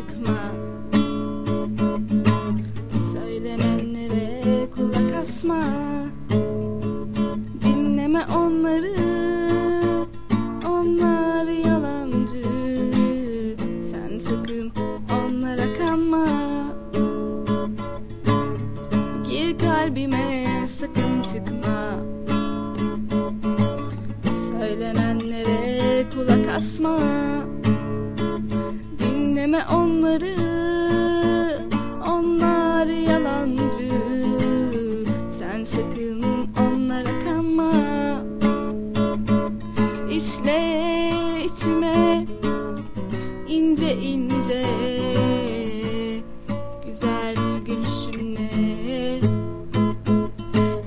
çıkma. Söylenenlere kulak asma. Dinleme onları. Onlar yalancı. Sen sakın onlara kanma. Gir kalbime sakın çıkma. Söylenenlere kulak asma. Dinleme onları Onlar yalancı. Sen sakın onlara kanma. İşle içime ince ince Güzel gülüşünle.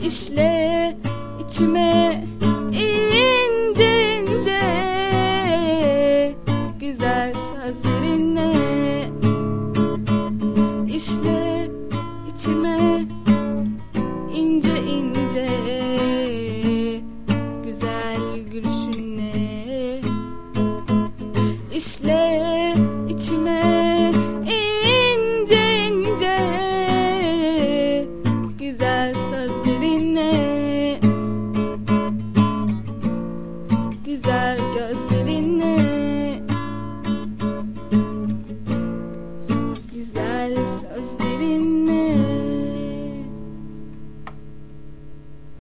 İşle içime Güzel sözlerinle İşle içime ince ince Güzel gülüşünle İşle içime ince ince Güzel sözlerinle Güzel gözlerinle